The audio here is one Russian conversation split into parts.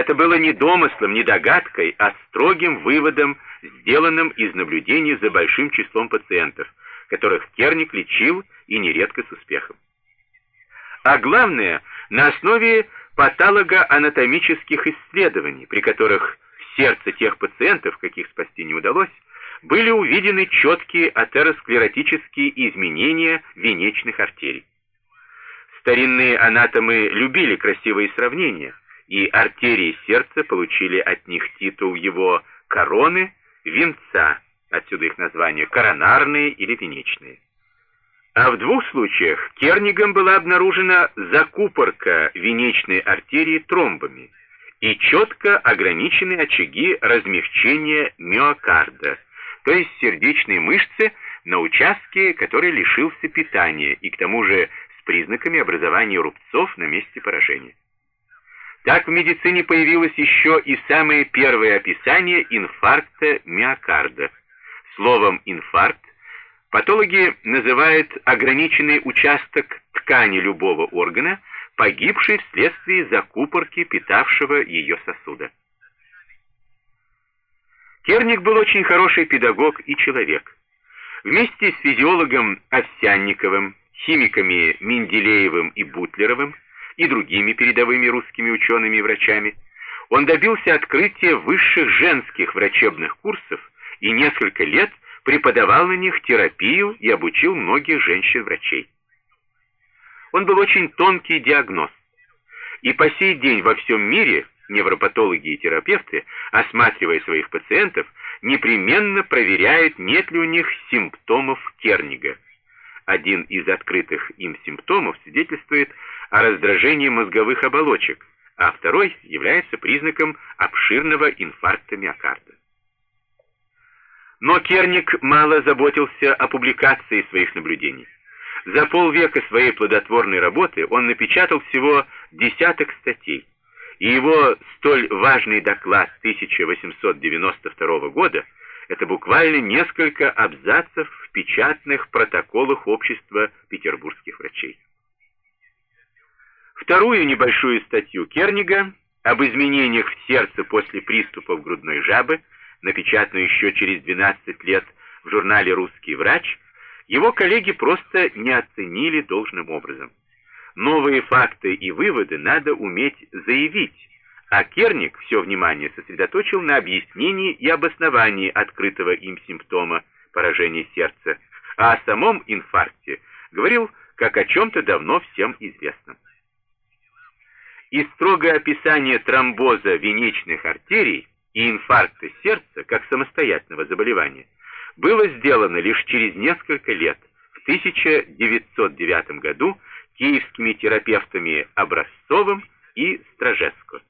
Это было не домыслом, не догадкой, а строгим выводом, сделанным из наблюдений за большим числом пациентов, которых Керник лечил и нередко с успехом. А главное, на основе патологоанатомических исследований, при которых в сердце тех пациентов, каких спасти не удалось, были увидены четкие атеросклеротические изменения венечных артерий. Старинные анатомы любили красивые сравнения, и артерии сердца получили от них титул его короны, венца, отсюда их название коронарные или венечные. А в двух случаях Кернигом была обнаружена закупорка венечной артерии тромбами и четко ограничены очаги размягчения миокарда, то есть сердечной мышцы на участке, который лишился питания и к тому же с признаками образования рубцов на месте поражения. Так в медицине появилось еще и самое первое описание инфаркта миокарда. Словом «инфаркт» патологи называют ограниченный участок ткани любого органа, погибший вследствие закупорки питавшего ее сосуда. Керник был очень хороший педагог и человек. Вместе с физиологом Овсянниковым, химиками Менделеевым и Бутлеровым и другими передовыми русскими учеными и врачами, он добился открытия высших женских врачебных курсов и несколько лет преподавал на них терапию и обучил многих женщин-врачей. Он был очень тонкий диагноз. И по сей день во всем мире невропатологи и терапевты, осматривая своих пациентов, непременно проверяют, нет ли у них симптомов Кернига. Один из открытых им симптомов свидетельствует о раздражении мозговых оболочек, а второй является признаком обширного инфаркта миокарда. Но Керник мало заботился о публикации своих наблюдений. За полвека своей плодотворной работы он напечатал всего десяток статей, и его столь важный доклад 1892 года это буквально несколько абзацев в печатных протоколах общества петербургских врачей. Вторую небольшую статью Кернига об изменениях в сердце после приступов грудной жабы, напечатанную еще через 12 лет в журнале «Русский врач», его коллеги просто не оценили должным образом. Новые факты и выводы надо уметь заявить, а Керник все внимание сосредоточил на объяснении и обосновании открытого им симптома поражения сердца, а о самом инфаркте говорил как о чем-то давно всем известном и строгое описание тромбоза венечных артерий и инфаркта сердца как самостоятельного заболевания было сделано лишь через несколько лет, в 1909 году, киевскими терапевтами Образцовым и Стражеско.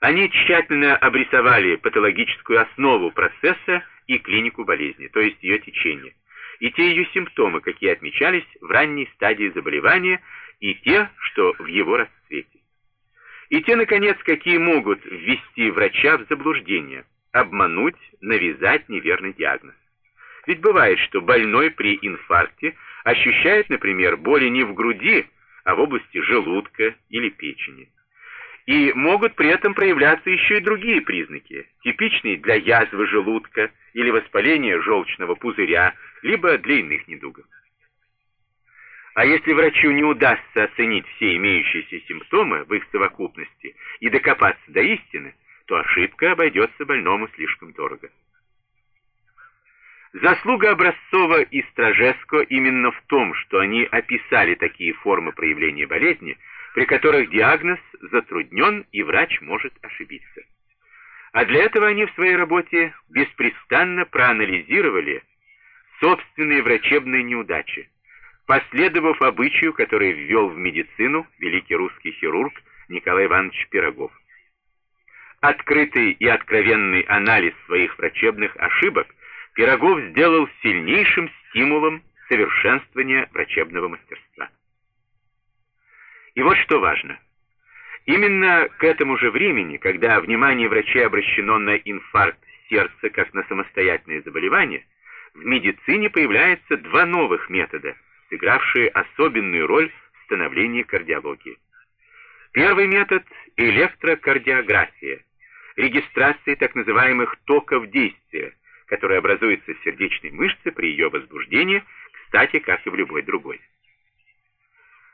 Они тщательно обрисовали патологическую основу процесса и клинику болезни, то есть ее течение, и те ее симптомы, какие отмечались в ранней стадии заболевания и те, что в его расцвете. И те, наконец, какие могут ввести врача в заблуждение, обмануть, навязать неверный диагноз. Ведь бывает, что больной при инфаркте ощущает, например, боли не в груди, а в области желудка или печени. И могут при этом проявляться еще и другие признаки, типичные для язвы желудка или воспаления желчного пузыря, либо для иных недугов. А если врачу не удастся оценить все имеющиеся симптомы в их совокупности и докопаться до истины, то ошибка обойдется больному слишком дорого. Заслуга Образцова и Стражеско именно в том, что они описали такие формы проявления болезни, при которых диагноз затруднен и врач может ошибиться. А для этого они в своей работе беспрестанно проанализировали собственные врачебные неудачи, последовав обычаю, который ввел в медицину великий русский хирург Николай Иванович Пирогов. Открытый и откровенный анализ своих врачебных ошибок Пирогов сделал сильнейшим стимулом совершенствования врачебного мастерства. И вот что важно. Именно к этому же времени, когда внимание врачей обращено на инфаркт сердца как на самостоятельное заболевание, в медицине появляются два новых метода – сыгравшие особенную роль в становлении кардиологии. Первый метод – электрокардиография, регистрация так называемых токов действия, которые образуются в сердечной мышце при ее возбуждении, кстати, как и в любой другой.